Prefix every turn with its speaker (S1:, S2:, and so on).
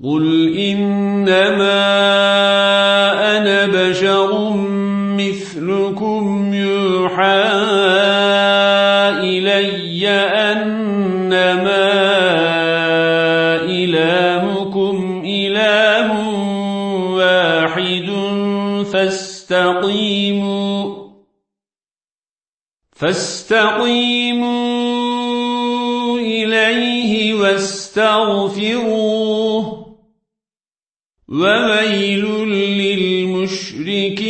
S1: قل إنما أنا بشر مثلكم يوحى إلي أنما إلهكم إله واحد فاستقيموا فاستقيموا إليه واستغفروه. وويل للمشركين.